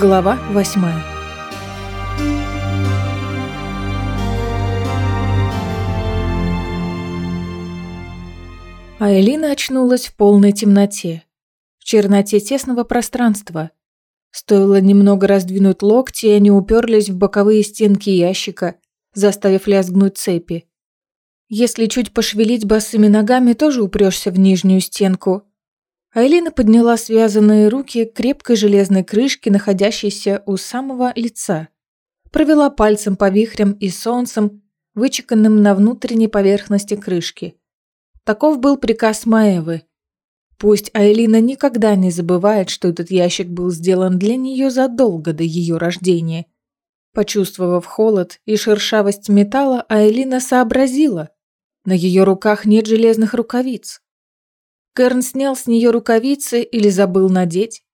Глава восьмая А Элина очнулась в полной темноте. В черноте тесного пространства. Стоило немного раздвинуть локти, и они уперлись в боковые стенки ящика, заставив лязгнуть цепи. Если чуть пошевелить босыми ногами, тоже упрешься в нижнюю стенку. Айлина подняла связанные руки к крепкой железной крышке, находящейся у самого лица. Провела пальцем по вихрям и солнцем, вычеканным на внутренней поверхности крышки. Таков был приказ Маевы. Пусть Айлина никогда не забывает, что этот ящик был сделан для нее задолго до ее рождения. Почувствовав холод и шершавость металла, Айлина сообразила. На ее руках нет железных рукавиц. Керн снял с нее рукавицы или забыл надеть.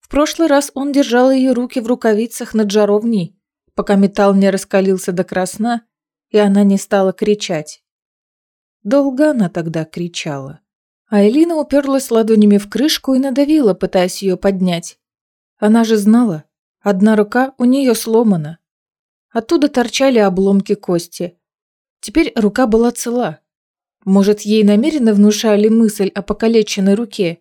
В прошлый раз он держал ее руки в рукавицах над жаровней, пока металл не раскалился до красна, и она не стала кричать. Долго она тогда кричала. А Элина уперлась ладонями в крышку и надавила, пытаясь ее поднять. Она же знала, одна рука у нее сломана. Оттуда торчали обломки кости. Теперь рука была цела. Может, ей намеренно внушали мысль о покалеченной руке.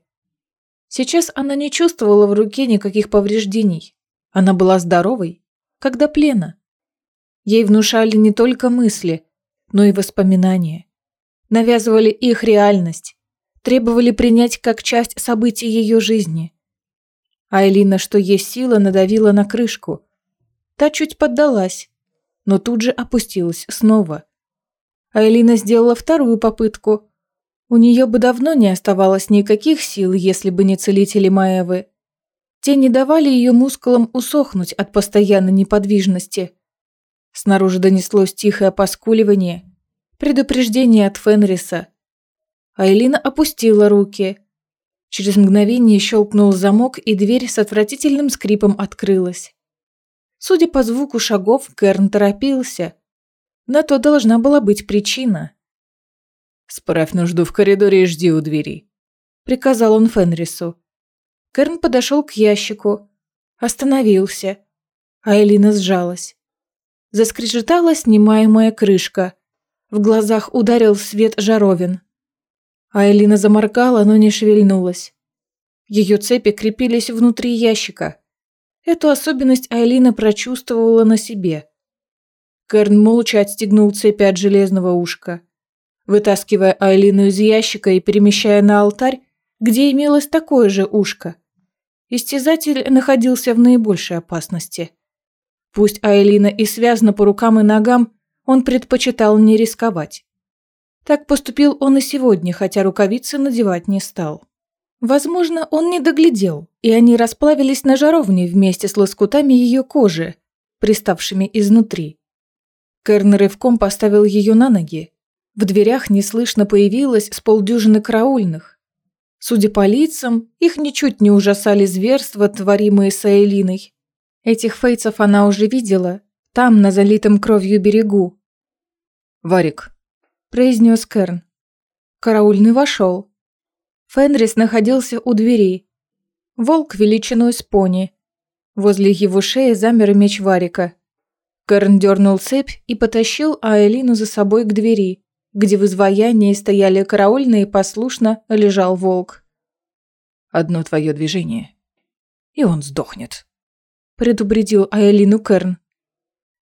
Сейчас она не чувствовала в руке никаких повреждений. Она была здоровой, как до плена. Ей внушали не только мысли, но и воспоминания навязывали их реальность, требовали принять как часть событий ее жизни. Айлина, что есть сила, надавила на крышку. Та чуть поддалась, но тут же опустилась снова. Айлина сделала вторую попытку. У нее бы давно не оставалось никаких сил, если бы не целители Маевы. Те не давали ее мускулам усохнуть от постоянной неподвижности. Снаружи донеслось тихое поскуливание – Предупреждение от Фенриса. Айлина опустила руки. Через мгновение щелкнул замок, и дверь с отвратительным скрипом открылась. Судя по звуку шагов, Керн торопился. На то должна была быть причина. «Справь нужду в коридоре и жди у двери», – приказал он Фенрису. Керн подошел к ящику. Остановился. Айлина сжалась. Заскрежетала снимаемая крышка – в глазах ударил свет жаровин. Айлина заморгала, но не шевельнулась. Ее цепи крепились внутри ящика. Эту особенность Айлина прочувствовала на себе. Керн молча отстегнул цепи от железного ушка. Вытаскивая Айлину из ящика и перемещая на алтарь, где имелось такое же ушко. Истязатель находился в наибольшей опасности. Пусть Айлина и связана по рукам и ногам, он предпочитал не рисковать. Так поступил он и сегодня, хотя рукавицы надевать не стал. Возможно, он не доглядел, и они расплавились на жаровне вместе с лоскутами ее кожи, приставшими изнутри. Керн рывком поставил ее на ноги. В дверях неслышно появилось с полдюжины караульных. Судя по лицам, их ничуть не ужасали зверства, творимые Саэлиной. Этих фейцев она уже видела, там, на залитом кровью берегу. «Варик», – произнес Керн. Караульный вошел. Фенрис находился у двери. Волк величиной с пони. Возле его шеи замер меч Варика. Керн дернул цепь и потащил Аэлину за собой к двери, где в изваянии стояли караульные и послушно лежал волк. «Одно твое движение, и он сдохнет», – предупредил Аэлину Керн.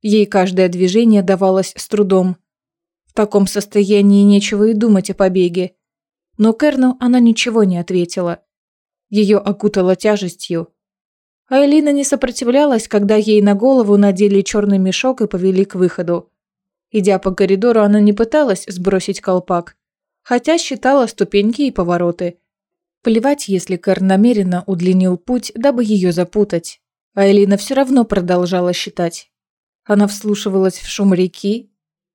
Ей каждое движение давалось с трудом. В таком состоянии нечего и думать о побеге. Но Керну она ничего не ответила. Ее окутало тяжестью. Айлина не сопротивлялась, когда ей на голову надели черный мешок и повели к выходу. Идя по коридору, она не пыталась сбросить колпак, хотя считала ступеньки и повороты. Плевать, если Кэр намеренно удлинил путь, дабы ее запутать. Айлина все равно продолжала считать. Она вслушивалась в шум реки.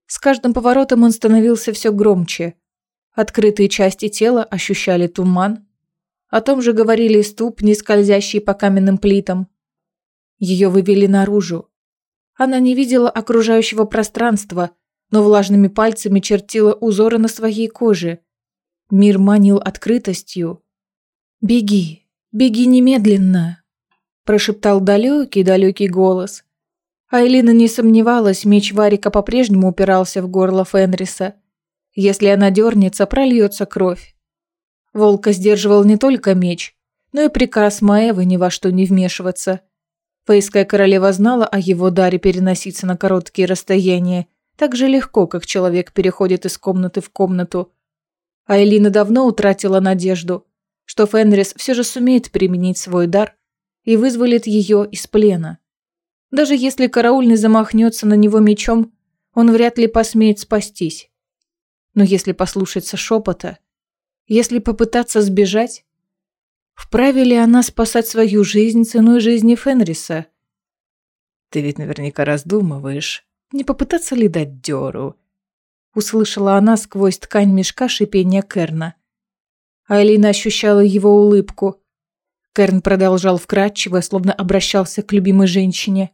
С каждым поворотом он становился все громче. Открытые части тела ощущали туман. О том же говорили ступни, скользящие по каменным плитам. Ее вывели наружу. Она не видела окружающего пространства, но влажными пальцами чертила узоры на своей коже. Мир манил открытостью. «Беги, беги немедленно!» – прошептал далекий-далекий голос. Айлина не сомневалась, меч Варика по-прежнему упирался в горло Фенриса. Если она дернется, прольется кровь. Волка сдерживал не только меч, но и приказ Маэвы ни во что не вмешиваться. Фейская королева знала о его даре переноситься на короткие расстояния так же легко, как человек переходит из комнаты в комнату. Айлина давно утратила надежду, что Фенрис все же сумеет применить свой дар и вызволит ее из плена. Даже если караульный замахнется на него мечом, он вряд ли посмеет спастись. Но если послушаться шепота, если попытаться сбежать, вправе ли она спасать свою жизнь ценой жизни Фенриса? Ты ведь наверняка раздумываешь, не попытаться ли дать дёру? Услышала она сквозь ткань мешка шипение Керна. Айлина ощущала его улыбку. Керн продолжал вкратчиво, словно обращался к любимой женщине.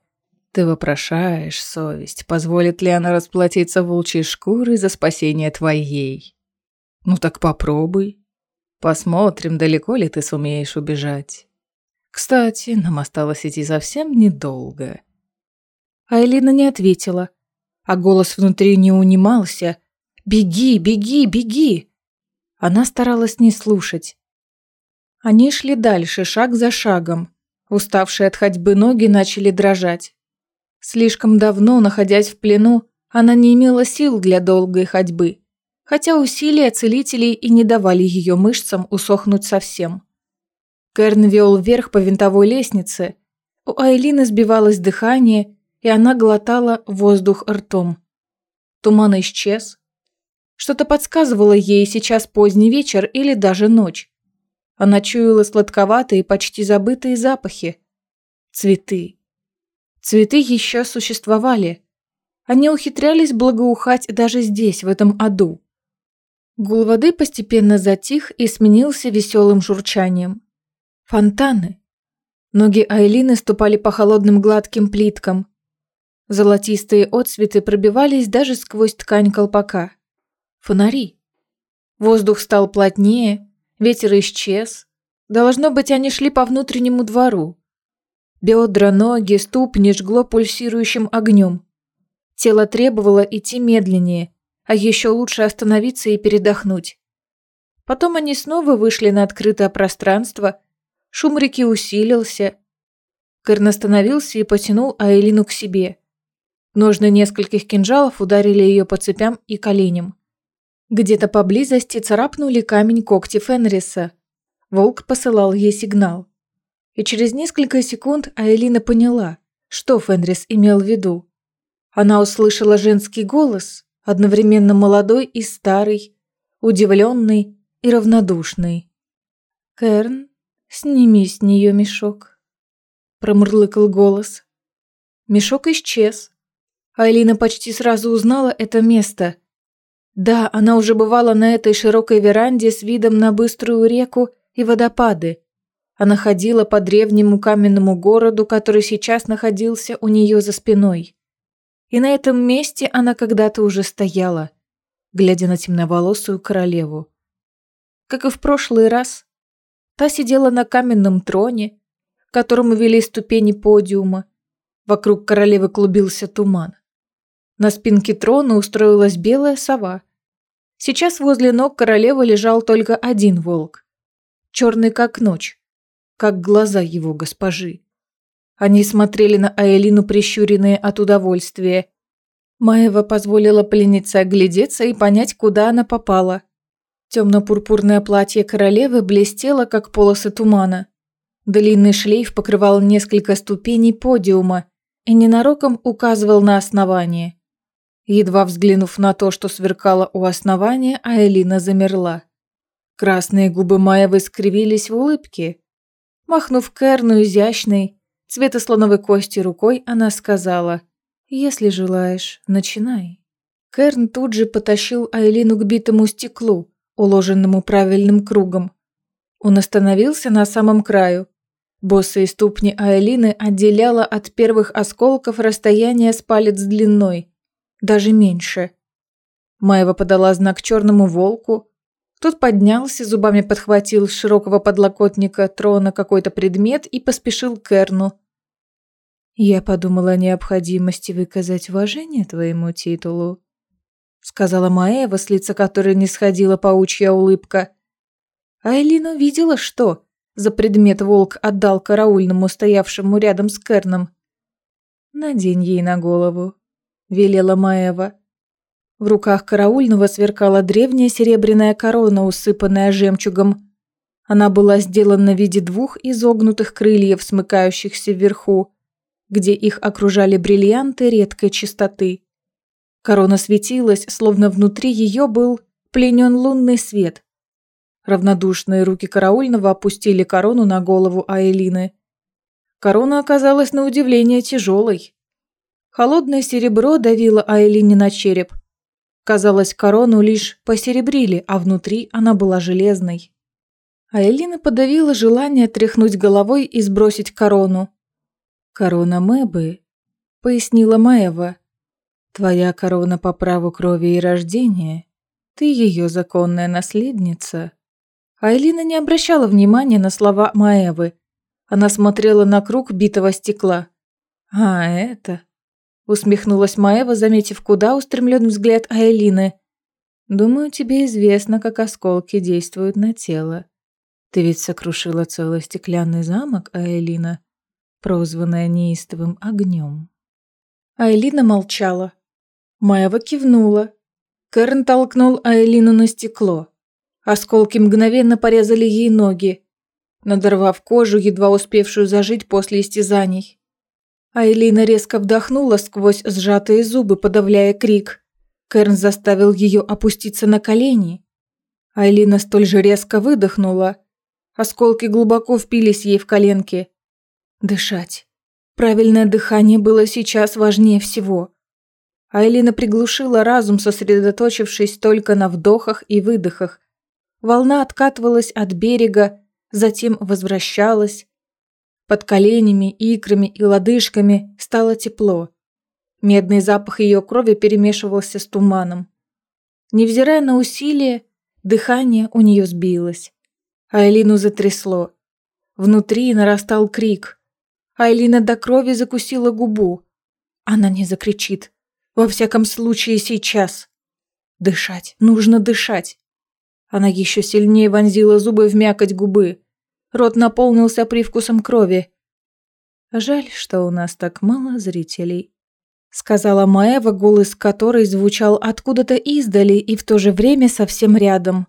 «Ты вопрошаешь, совесть, позволит ли она расплатиться волчьей шкурой за спасение твоей? Ну так попробуй. Посмотрим, далеко ли ты сумеешь убежать. Кстати, нам осталось идти совсем недолго». Айлина не ответила, а голос внутри не унимался. «Беги, беги, беги!» Она старалась не слушать. Они шли дальше, шаг за шагом. Уставшие от ходьбы ноги начали дрожать. Слишком давно, находясь в плену, она не имела сил для долгой ходьбы, хотя усилия целителей и не давали ее мышцам усохнуть совсем. Керн вел вверх по винтовой лестнице. У Айлины сбивалось дыхание, и она глотала воздух ртом. Туман исчез, что-то подсказывало ей сейчас поздний вечер или даже ночь. Она чуяла сладковатые, почти забытые запахи. Цветы. Цветы еще существовали. Они ухитрялись благоухать даже здесь, в этом аду. Гул воды постепенно затих и сменился веселым журчанием. Фонтаны. Ноги Айлины ступали по холодным гладким плиткам. Золотистые отсветы пробивались даже сквозь ткань колпака фонари. Воздух стал плотнее, ветер исчез. Должно быть, они шли по внутреннему двору. Бедра, ноги, ступни жгло пульсирующим огнем. Тело требовало идти медленнее, а еще лучше остановиться и передохнуть. Потом они снова вышли на открытое пространство, шум реки усилился. Кэрн остановился и потянул Айлину к себе. Ножны нескольких кинжалов ударили ее по цепям и коленям. Где-то поблизости царапнули камень когти Фенриса. Волк посылал ей сигнал. И через несколько секунд Айлина поняла, что Фенрис имел в виду. Она услышала женский голос, одновременно молодой и старый, удивленный и равнодушный. «Керн, сними с нее мешок», – промурлыкал голос. Мешок исчез. Айлина почти сразу узнала это место – да, она уже бывала на этой широкой веранде с видом на быструю реку и водопады. Она ходила по древнему каменному городу, который сейчас находился у нее за спиной. И на этом месте она когда-то уже стояла, глядя на темноволосую королеву. Как и в прошлый раз, та сидела на каменном троне, к которому вели ступени подиума. Вокруг королевы клубился туман. На спинке трона устроилась белая сова. Сейчас возле ног королевы лежал только один волк. Черный как ночь, как глаза его госпожи. Они смотрели на Аэлину, прищуренные от удовольствия. Маева позволила пленнице оглядеться и понять, куда она попала. Темно-пурпурное платье королевы блестело, как полосы тумана. Длинный шлейф покрывал несколько ступеней подиума и ненароком указывал на основание. Едва взглянув на то, что сверкало у основания, Айлина замерла. Красные губы Маевы скривились в улыбке. Махнув Керну изящной, цвета слоновой кости рукой, она сказала «Если желаешь, начинай». Керн тут же потащил Айлину к битому стеклу, уложенному правильным кругом. Он остановился на самом краю. Босые ступни Айлины отделяло от первых осколков расстояние с палец длиной – даже меньше. Маева подала знак черному волку. Тот поднялся, зубами подхватил с широкого подлокотника трона какой-то предмет и поспешил к Эрну. «Я подумала о необходимости выказать уважение твоему титулу», сказала Маева, с лица которой не сходила паучья улыбка. А Элина видела, что за предмет волк отдал караульному, стоявшему рядом с Керном. «Надень ей на голову», — велела Маева. В руках караульного сверкала древняя серебряная корона, усыпанная жемчугом. Она была сделана в виде двух изогнутых крыльев, смыкающихся вверху, где их окружали бриллианты редкой чистоты. Корона светилась, словно внутри ее был пленен лунный свет. Равнодушные руки караульного опустили корону на голову Айлины. Корона оказалась на удивление тяжелой. Холодное серебро давило Айлине на череп. Казалось, корону лишь посеребрили, а внутри она была железной. А Элина подавила желание тряхнуть головой и сбросить корону. «Корона Мэбы», — пояснила Маева. «Твоя корона по праву крови и рождения. Ты ее законная наследница». Айлина не обращала внимания на слова Маевы. Она смотрела на круг битого стекла. «А, это...» Усмехнулась Маева, заметив, куда устремлен взгляд Айлины. «Думаю, тебе известно, как осколки действуют на тело. Ты ведь сокрушила целый стеклянный замок, Айлина, прозванная неистовым огнем». Айлина молчала. Маева кивнула. Кэрн толкнул Айлину на стекло. Осколки мгновенно порезали ей ноги, надорвав кожу, едва успевшую зажить после истязаний. Айлина резко вдохнула сквозь сжатые зубы, подавляя крик. Керн заставил ее опуститься на колени. Айлина столь же резко выдохнула. Осколки глубоко впились ей в коленки. Дышать. Правильное дыхание было сейчас важнее всего. Айлина приглушила разум, сосредоточившись только на вдохах и выдохах. Волна откатывалась от берега, затем возвращалась, под коленями, икрами и лодыжками стало тепло. Медный запах ее крови перемешивался с туманом. Невзирая на усилия, дыхание у нее сбилось. Айлину затрясло. Внутри нарастал крик. Айлина до крови закусила губу. Она не закричит. Во всяком случае, сейчас. Дышать. Нужно дышать. Она еще сильнее вонзила зубы в мякоть губы. Рот наполнился привкусом крови. «Жаль, что у нас так мало зрителей», — сказала Маева, голос которой звучал откуда-то издали и в то же время совсем рядом.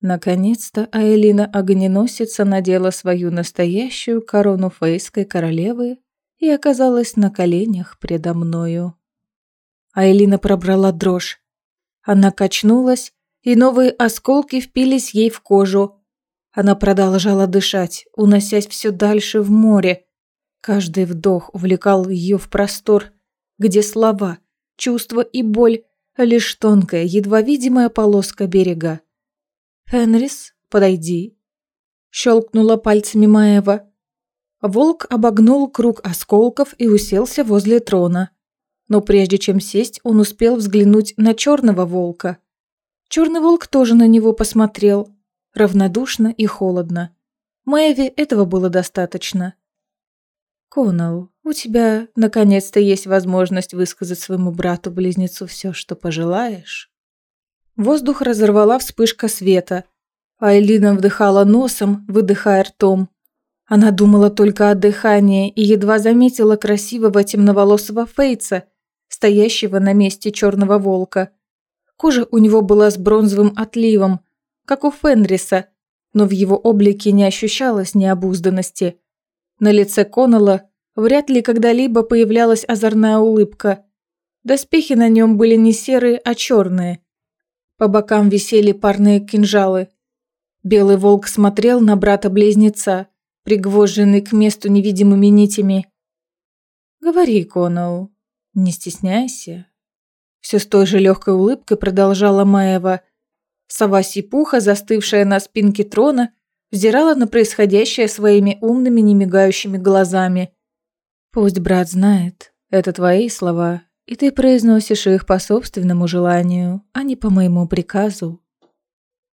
Наконец-то Аэлина Огненосица надела свою настоящую корону фейской королевы и оказалась на коленях предо мною. Аэлина пробрала дрожь. Она качнулась, и новые осколки впились ей в кожу, она продолжала дышать, уносясь все дальше в море. Каждый вдох увлекал ее в простор, где слова, чувства и боль — лишь тонкая, едва видимая полоска берега. «Фенрис, подойди», — щелкнула пальцами Маева. Волк обогнул круг осколков и уселся возле трона. Но прежде чем сесть, он успел взглянуть на черного волка. Черный волк тоже на него посмотрел, равнодушно и холодно. Мэйви этого было достаточно. «Конал, у тебя наконец-то есть возможность высказать своему брату-близнецу все, что пожелаешь». Воздух разорвала вспышка света. Айлина вдыхала носом, выдыхая ртом. Она думала только о дыхании и едва заметила красивого темноволосого Фейца, стоящего на месте черного волка. Кожа у него была с бронзовым отливом, как у Фенриса, но в его облике не ощущалось необузданности. На лице Коннелла вряд ли когда-либо появлялась озорная улыбка. Доспехи на нем были не серые, а черные. По бокам висели парные кинжалы. Белый волк смотрел на брата-близнеца, пригвоженный к месту невидимыми нитями. «Говори, Коннелл, не стесняйся». Все с той же легкой улыбкой продолжала Маева – Сова Сипуха, застывшая на спинке трона, взирала на происходящее своими умными, немигающими глазами. «Пусть брат знает, это твои слова, и ты произносишь их по собственному желанию, а не по моему приказу».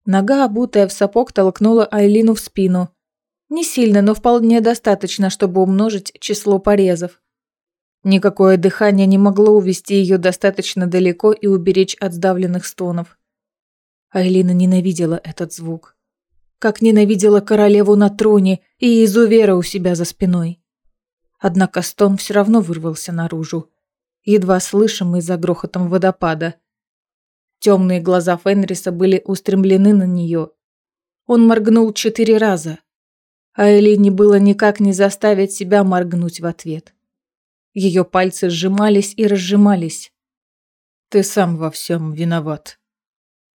Нога, обутая в сапог, толкнула Айлину в спину. Не сильно, но вполне достаточно, чтобы умножить число порезов. Никакое дыхание не могло увести ее достаточно далеко и уберечь от сдавленных стонов. Айлина ненавидела этот звук. Как ненавидела королеву на троне и изувера у себя за спиной. Однако стон все равно вырвался наружу, едва слышимый за грохотом водопада. Темные глаза Фенриса были устремлены на нее. Он моргнул четыре раза, а Элине было никак не заставить себя моргнуть в ответ. Ее пальцы сжимались и разжимались. «Ты сам во всем виноват», –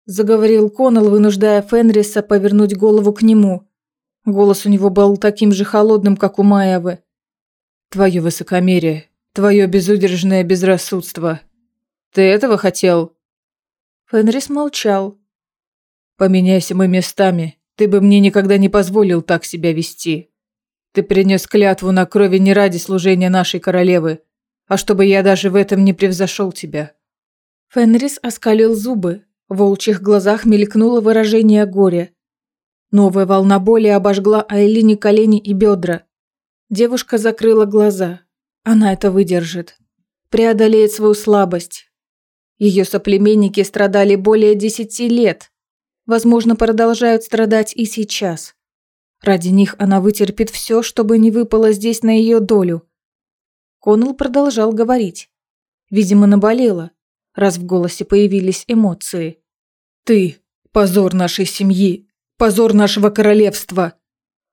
заговорил Коннелл, вынуждая Фенриса повернуть голову к нему. Голос у него был таким же холодным, как у Маевы. «Твое высокомерие, твое безудержное безрассудство. Ты этого хотел?» Фенрис молчал. «Поменяйся мы местами, ты бы мне никогда не позволил так себя вести. Ты принес клятву на крови не ради служения нашей королевы, а чтобы я даже в этом не превзошел тебя». Фенрис оскалил зубы. В волчьих глазах мелькнуло выражение горя. Новая волна боли обожгла Айлине колени и бедра. Девушка закрыла глаза. Она это выдержит. Преодолеет свою слабость. Ее соплеменники страдали более десяти лет. Возможно, продолжают страдать и сейчас. Ради них она вытерпит все, чтобы не выпало здесь на ее долю. Коннелл продолжал говорить. Видимо, наболело, раз в голосе появились эмоции. «Ты – позор нашей семьи, позор нашего королевства.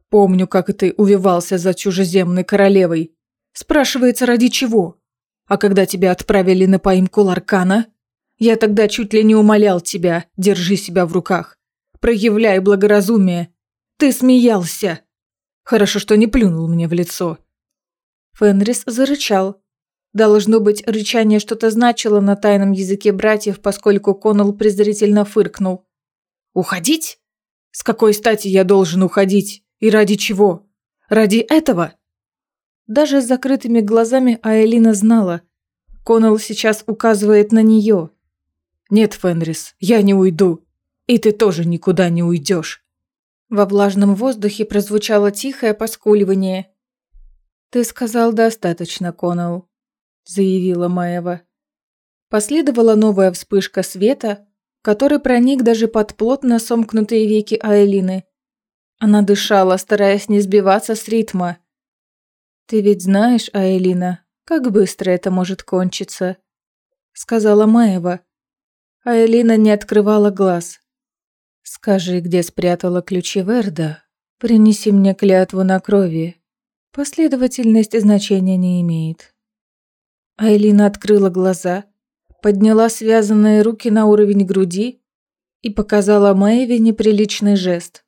Помню, как ты увивался за чужеземной королевой. Спрашивается, ради чего? А когда тебя отправили на поимку Ларкана, я тогда чуть ли не умолял тебя, держи себя в руках. Проявляй благоразумие, ты смеялся. Хорошо, что не плюнул мне в лицо. Фенрис зарычал. Должно быть, рычание что-то значило на тайном языке братьев, поскольку Коннелл презрительно фыркнул. «Уходить? С какой стати я должен уходить? И ради чего? Ради этого?» Даже с закрытыми глазами Айлина знала. Коннелл сейчас указывает на нее. «Нет, Фенрис, я не уйду. И ты тоже никуда не уйдешь. Во влажном воздухе прозвучало тихое поскуливание. «Ты сказал достаточно, Коннелл», – заявила Маева. Последовала новая вспышка света, который проник даже под плотно сомкнутые веки Айлины. Она дышала, стараясь не сбиваться с ритма. «Ты ведь знаешь, Айлина, как быстро это может кончиться», – сказала Маева. Айлина не открывала глаз. Скажи, где спрятала ключи Верда. Принеси мне клятву на крови. Последовательность значения не имеет. Айлина открыла глаза, подняла связанные руки на уровень груди и показала Мэйве неприличный жест.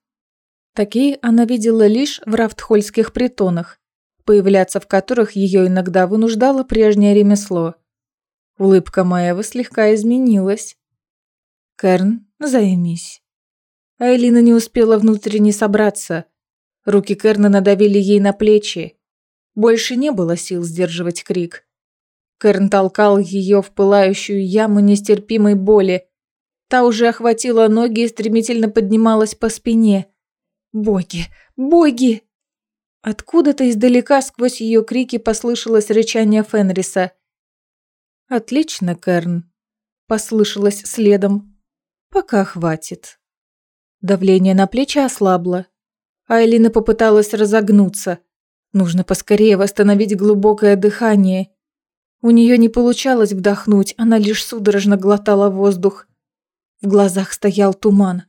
Такие она видела лишь в рафтхольских притонах, появляться в которых ее иногда вынуждало прежнее ремесло. Улыбка Маева слегка изменилась. «Керн, займись». Айлина не успела внутренне собраться. Руки Керна надавили ей на плечи. Больше не было сил сдерживать крик. Керн толкал ее в пылающую яму нестерпимой боли. Та уже охватила ноги и стремительно поднималась по спине. «Боги! Боги!» Откуда-то издалека сквозь ее крики послышалось рычание Фенриса. «Отлично, Керн», – послышалось следом. «Пока хватит». Давление на плечи ослабло. Айлина попыталась разогнуться. Нужно поскорее восстановить глубокое дыхание. У нее не получалось вдохнуть, она лишь судорожно глотала воздух. В глазах стоял туман.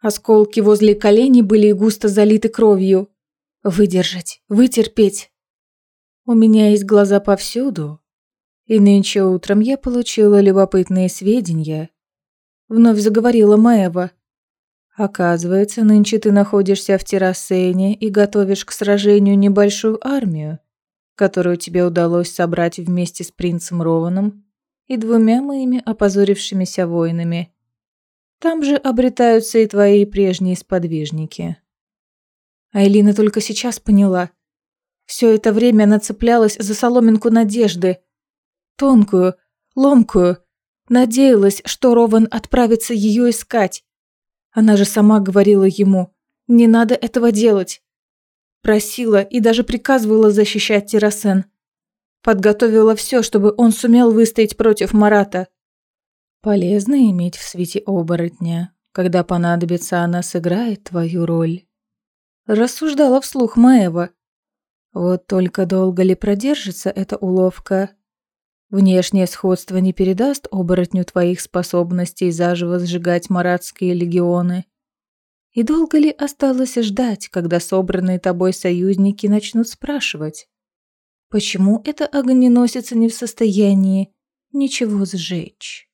Осколки возле коленей были густо залиты кровью. Выдержать, вытерпеть. У меня есть глаза повсюду. И нынче утром я получила любопытные сведения. Вновь заговорила Маева. Оказывается, нынче ты находишься в Террасене и готовишь к сражению небольшую армию, которую тебе удалось собрать вместе с принцем Рованом и двумя моими опозорившимися воинами. Там же обретаются и твои прежние сподвижники. Айлина только сейчас поняла. Все это время она цеплялась за соломинку надежды. Тонкую, ломкую. Надеялась, что Рован отправится ее искать Она же сама говорила ему, не надо этого делать. Просила и даже приказывала защищать Террасен. Подготовила все, чтобы он сумел выстоять против Марата. Полезно иметь в свете оборотня. Когда понадобится, она сыграет твою роль. Рассуждала вслух Маева. Вот только долго ли продержится эта уловка? Внешнее сходство не передаст оборотню твоих способностей заживо сжигать маратские легионы. И долго ли осталось ждать, когда собранные тобой союзники начнут спрашивать, почему это огненосица не в состоянии ничего сжечь?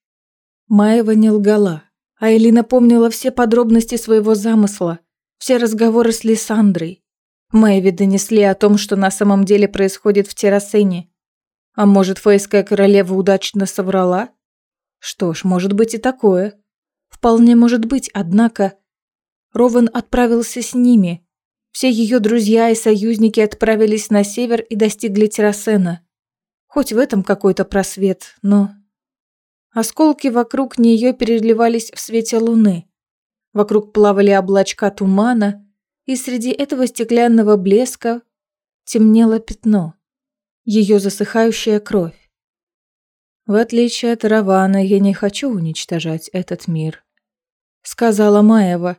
Маева не лгала, а Элина помнила все подробности своего замысла, все разговоры с Лиссандрой. Маеве донесли о том, что на самом деле происходит в Террасене, а может, фейская королева удачно соврала? Что ж, может быть и такое. Вполне может быть, однако... Рован отправился с ними. Все ее друзья и союзники отправились на север и достигли Террасена. Хоть в этом какой-то просвет, но... Осколки вокруг нее переливались в свете луны. Вокруг плавали облачка тумана, и среди этого стеклянного блеска темнело пятно ее засыхающая кровь. В отличие от Равана, я не хочу уничтожать этот мир, сказала Маева.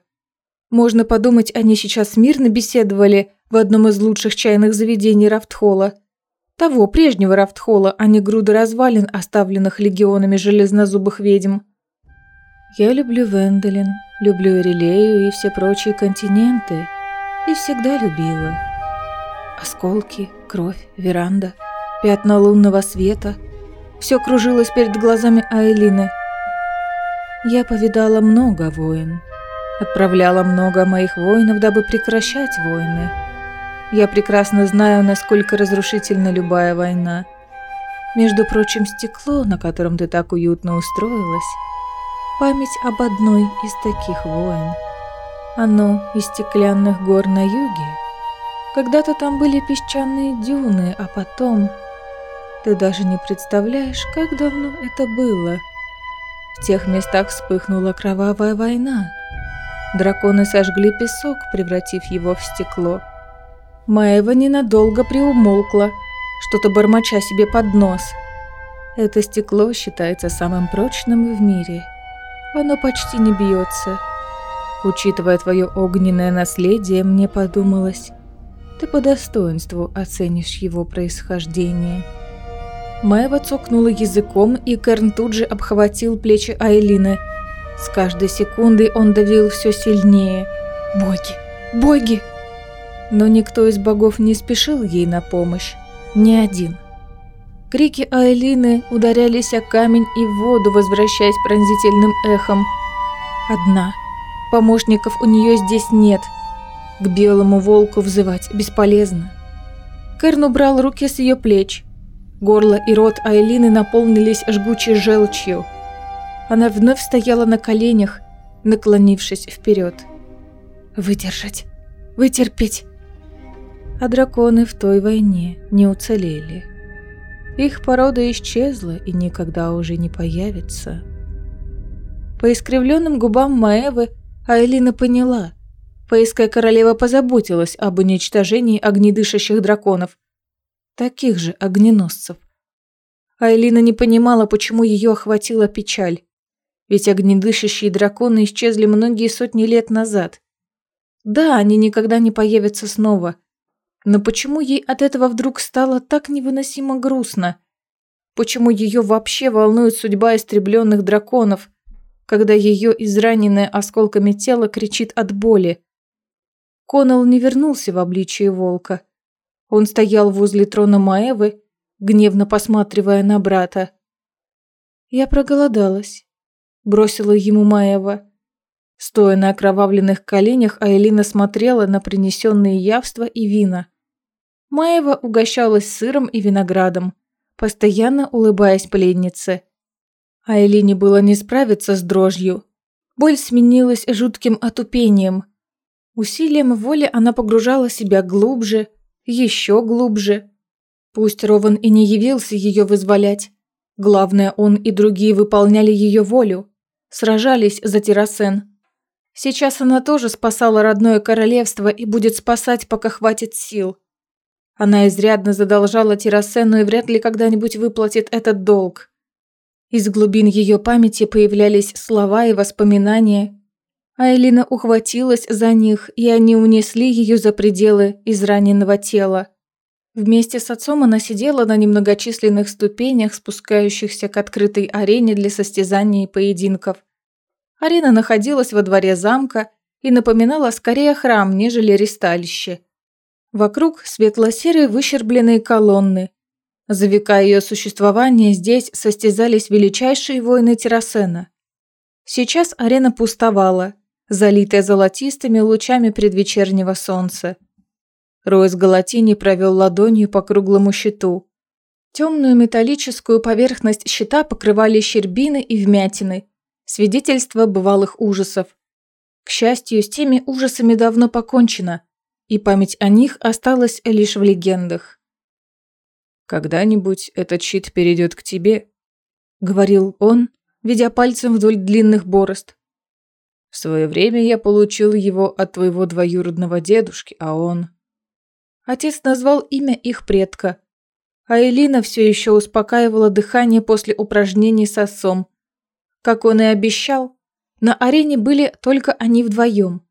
Можно подумать, они сейчас мирно беседовали в одном из лучших чайных заведений Рафтхола. Того прежнего Рафтхола, а не груды развалин, оставленных легионами железнозубых ведьм. Я люблю Венделин, люблю Релею и все прочие континенты. И всегда любила. Осколки, кровь, веранда, пятна лунного света. Все кружилось перед глазами Айлины. Я повидала много войн. Отправляла много моих воинов, дабы прекращать войны. Я прекрасно знаю, насколько разрушительна любая война. Между прочим, стекло, на котором ты так уютно устроилась, память об одной из таких войн. Оно из стеклянных гор на юге, когда-то там были песчаные дюны, а потом... Ты даже не представляешь, как давно это было. В тех местах вспыхнула кровавая война. Драконы сожгли песок, превратив его в стекло. Маева ненадолго приумолкла, что-то бормоча себе под нос. Это стекло считается самым прочным в мире. Оно почти не бьется. Учитывая твое огненное наследие, мне подумалось, ты по достоинству оценишь его происхождение. Майва цокнула языком, и Керн тут же обхватил плечи Айлины. С каждой секундой он давил все сильнее. «Боги! Боги!» Но никто из богов не спешил ей на помощь. Ни один. Крики Айлины ударялись о камень и воду, возвращаясь пронзительным эхом. Одна. Помощников у нее здесь нет – к белому волку взывать бесполезно. Кэрн убрал руки с ее плеч. Горло и рот Айлины наполнились жгучей желчью. Она вновь стояла на коленях, наклонившись вперед. «Выдержать! Вытерпеть!» А драконы в той войне не уцелели. Их порода исчезла и никогда уже не появится. По искривленным губам Маэвы Айлина поняла – Фейская королева позаботилась об уничтожении огнедышащих драконов. Таких же огненосцев. Айлина не понимала, почему ее охватила печаль. Ведь огнедышащие драконы исчезли многие сотни лет назад. Да, они никогда не появятся снова. Но почему ей от этого вдруг стало так невыносимо грустно? Почему ее вообще волнует судьба истребленных драконов, когда ее израненное осколками тело кричит от боли? Конал не вернулся в обличие волка. Он стоял возле трона Маэвы, гневно посматривая на брата. «Я проголодалась», – бросила ему Маева. Стоя на окровавленных коленях, Айлина смотрела на принесенные явства и вина. Маева угощалась сыром и виноградом, постоянно улыбаясь пленнице. Айлине было не справиться с дрожью. Боль сменилась жутким отупением – Усилием воли она погружала себя глубже, еще глубже. Пусть Рован и не явился ее вызволять. Главное, он и другие выполняли ее волю, сражались за Террасен. Сейчас она тоже спасала родное королевство и будет спасать, пока хватит сил. Она изрядно задолжала Террасену и вряд ли когда-нибудь выплатит этот долг. Из глубин ее памяти появлялись слова и воспоминания. А Элина ухватилась за них, и они унесли ее за пределы израненного тела. Вместе с отцом она сидела на немногочисленных ступенях, спускающихся к открытой арене для состязаний и поединков. Арена находилась во дворе замка и напоминала скорее храм, нежели ристалище. Вокруг светло-серые выщербленные колонны. За века ее существования здесь состязались величайшие воины Террасена. Сейчас арена пустовала, залитая золотистыми лучами предвечернего солнца. Ройс Галатини провел ладонью по круглому щиту. Темную металлическую поверхность щита покрывали щербины и вмятины, свидетельства бывалых ужасов. К счастью, с теми ужасами давно покончено, и память о них осталась лишь в легендах. «Когда-нибудь этот щит перейдет к тебе», — говорил он, ведя пальцем вдоль длинных борозд. «В свое время я получил его от твоего двоюродного дедушки, а он...» Отец назвал имя их предка. А Элина все еще успокаивала дыхание после упражнений с отцом. Как он и обещал, на арене были только они вдвоем.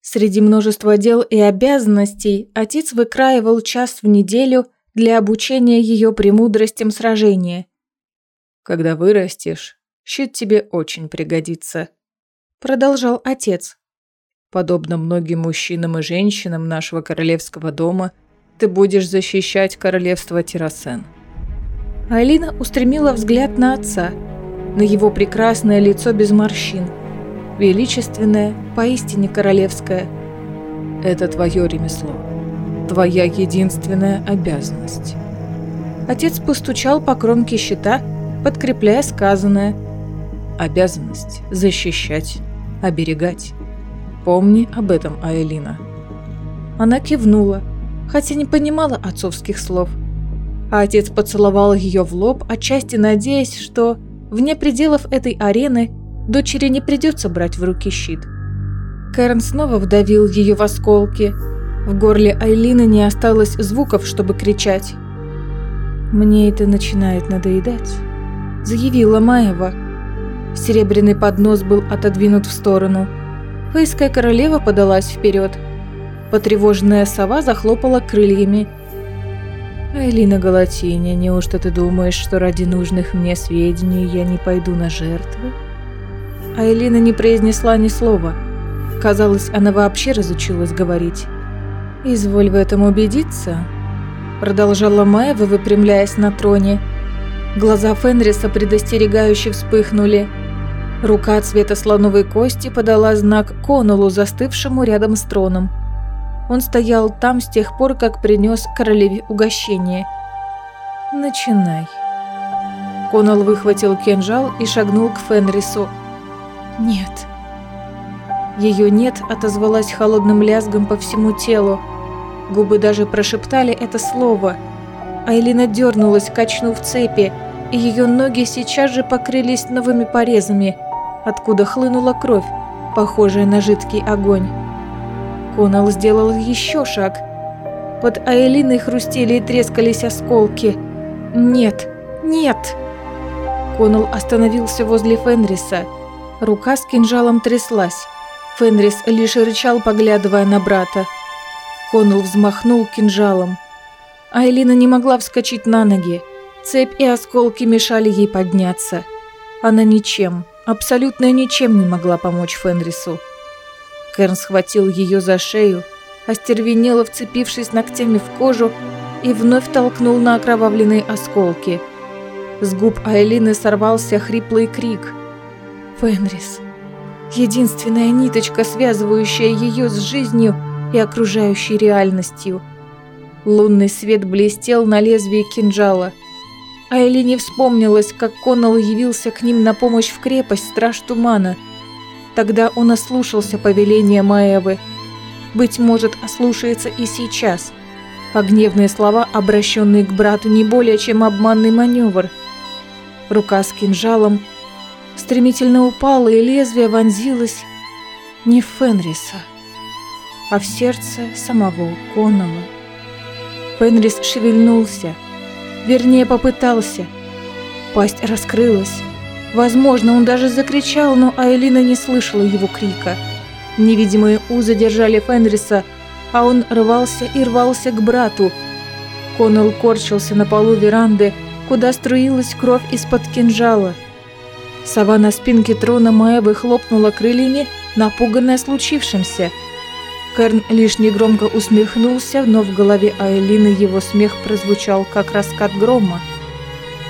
Среди множества дел и обязанностей отец выкраивал час в неделю для обучения ее премудростям сражения. «Когда вырастешь, щит тебе очень пригодится», – продолжал отец. Подобно многим мужчинам и женщинам нашего королевского дома, ты будешь защищать королевство Террасен. Алина устремила взгляд на отца, на его прекрасное лицо без морщин, величественное, поистине королевское. Это твое ремесло, твоя единственная обязанность. Отец постучал по кромке щита, подкрепляя сказанное. Обязанность защищать, оберегать. Помни об этом, Айлина. Она кивнула, хотя не понимала отцовских слов. А отец поцеловал ее в лоб, отчасти надеясь, что вне пределов этой арены дочери не придется брать в руки щит. Кэрон снова вдавил ее в осколки. В горле Айлины не осталось звуков, чтобы кричать. «Мне это начинает надоедать», – заявила Маева. Серебряный поднос был отодвинут в сторону – Фейская королева подалась вперед. Потревоженная сова захлопала крыльями. «Айлина Галатиня, неужто ты думаешь, что ради нужных мне сведений я не пойду на жертвы?» Айлина не произнесла ни слова. Казалось, она вообще разучилась говорить. «Изволь в этом убедиться», – продолжала Маева, выпрямляясь на троне. Глаза Фенриса предостерегающе вспыхнули – Рука цвета слоновой кости подала знак Конолу, застывшему рядом с троном. Он стоял там с тех пор, как принес королеве угощение. «Начинай». Конол выхватил кинжал и шагнул к Фенрису. «Нет». Ее «нет» отозвалась холодным лязгом по всему телу. Губы даже прошептали это слово. Айлина дернулась, качнув цепи, и ее ноги сейчас же покрылись новыми порезами – откуда хлынула кровь, похожая на жидкий огонь. Конал сделал еще шаг. Под Аэлиной хрустели и трескались осколки. «Нет! Нет!» Конал остановился возле Фенриса. Рука с кинжалом тряслась. Фенрис лишь рычал, поглядывая на брата. Конал взмахнул кинжалом. Айлина не могла вскочить на ноги. Цепь и осколки мешали ей подняться. Она ничем, абсолютно ничем не могла помочь Фенрису. Керн схватил ее за шею, остервенело вцепившись ногтями в кожу и вновь толкнул на окровавленные осколки. С губ Айлины сорвался хриплый крик. «Фенрис! Единственная ниточка, связывающая ее с жизнью и окружающей реальностью!» Лунный свет блестел на лезвии кинжала – Айлине вспомнилось, как Коннелл явился к ним на помощь в крепость Страж Тумана. Тогда он ослушался повеления Маевы. Быть может, ослушается и сейчас. А гневные слова, обращенные к брату, не более чем обманный маневр. Рука с кинжалом стремительно упала, и лезвие вонзилось не в Фенриса, а в сердце самого Коннелла. Фенрис шевельнулся, вернее попытался. Пасть раскрылась. Возможно, он даже закричал, но Айлина не слышала его крика. Невидимые узы держали Фенриса, а он рвался и рвался к брату. Коннелл корчился на полу веранды, куда струилась кровь из-под кинжала. Сова на спинке трона Маэвы хлопнула крыльями, напуганная случившимся. Керн лишь негромко усмехнулся, но в голове Айлины его смех прозвучал, как раскат грома.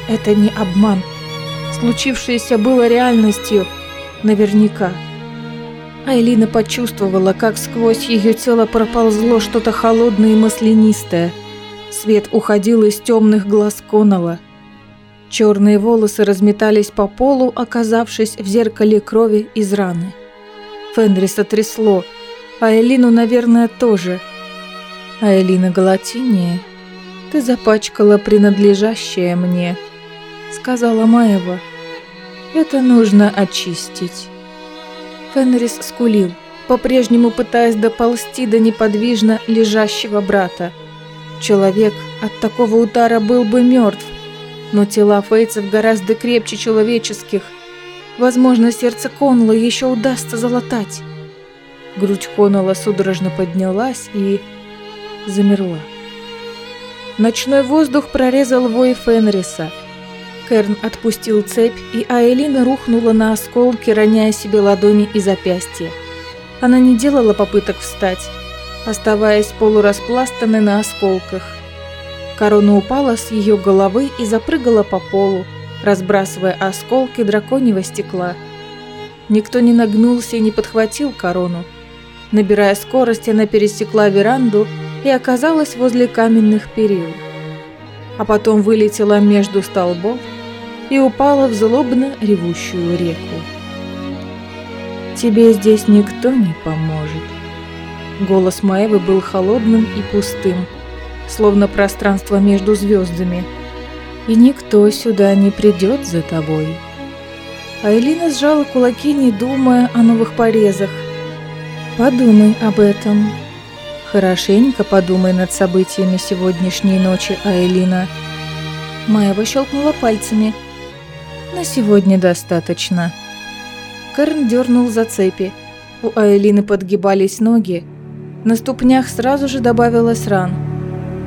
Это не обман. Случившееся было реальностью. Наверняка. Айлина почувствовала, как сквозь ее тело проползло что-то холодное и маслянистое. Свет уходил из темных глаз Конала. Черные волосы разметались по полу, оказавшись в зеркале крови из раны. Фенриса трясло, а Элину, наверное, тоже. А Элина Галатиния, ты запачкала принадлежащее мне, сказала Маева. Это нужно очистить. Фенрис скулил, по-прежнему пытаясь доползти до неподвижно лежащего брата. Человек от такого удара был бы мертв, но тела фейцев гораздо крепче человеческих – Возможно, сердце Коннелла еще удастся залатать. Грудь Коннелла судорожно поднялась и замерла. Ночной воздух прорезал вой Фенриса. Керн отпустил цепь, и Аэлина рухнула на осколки, роняя себе ладони и запястья. Она не делала попыток встать, оставаясь полураспластанной на осколках. Корона упала с ее головы и запрыгала по полу, разбрасывая осколки драконьего стекла. Никто не нагнулся и не подхватил корону. Набирая скорость, она пересекла веранду и оказалась возле каменных перил. А потом вылетела между столбов и упала в злобно ревущую реку. «Тебе здесь никто не поможет». Голос Маевы был холодным и пустым, словно пространство между звездами – и никто сюда не придет за тобой. Айлина сжала кулаки, не думая о новых порезах. Подумай об этом. Хорошенько подумай над событиями сегодняшней ночи, Айлина. Майя выщелкнула пальцами. На сегодня достаточно. Карн дернул за цепи. У Айлины подгибались ноги. На ступнях сразу же добавилась ран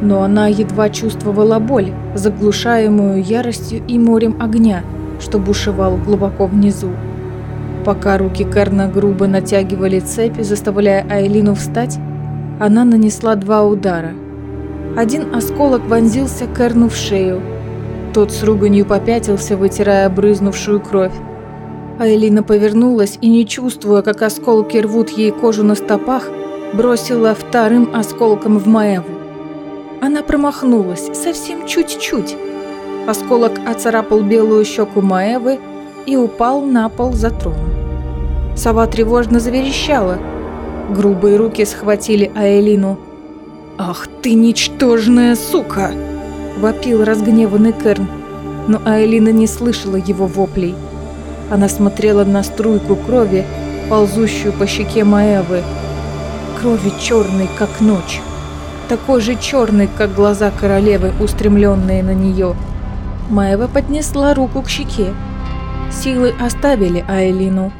но она едва чувствовала боль, заглушаемую яростью и морем огня, что бушевал глубоко внизу. Пока руки Керна грубо натягивали цепи, заставляя Айлину встать, она нанесла два удара. Один осколок вонзился Керну в шею. Тот с руганью попятился, вытирая брызнувшую кровь. Айлина повернулась и, не чувствуя, как осколки рвут ей кожу на стопах, бросила вторым осколком в Маеву. Она промахнулась, совсем чуть-чуть. Осколок оцарапал белую щеку Маевы и упал на пол за троном. Сова тревожно заверещала. Грубые руки схватили Аэлину. «Ах ты, ничтожная сука!» – вопил разгневанный Керн. Но Аэлина не слышала его воплей. Она смотрела на струйку крови, ползущую по щеке Маевы. Крови черной, как ночь такой же черный, как глаза королевы, устремленные на нее. Маева поднесла руку к щеке. Силы оставили Айлину.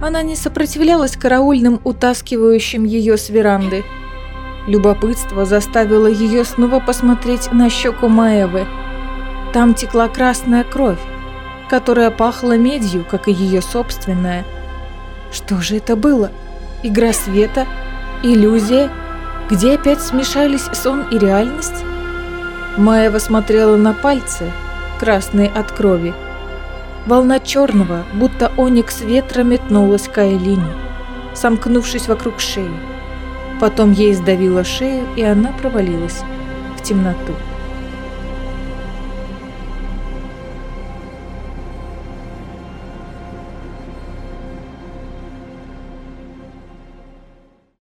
Она не сопротивлялась караульным, утаскивающим ее с веранды. Любопытство заставило ее снова посмотреть на щеку Маевы. Там текла красная кровь, которая пахла медью, как и ее собственная. Что же это было? Игра света? Иллюзия? где опять смешались сон и реальность? Маева смотрела на пальцы, красные от крови. Волна черного, будто оникс ветра метнулась к Айлине, сомкнувшись вокруг шеи. Потом ей сдавило шею, и она провалилась в темноту.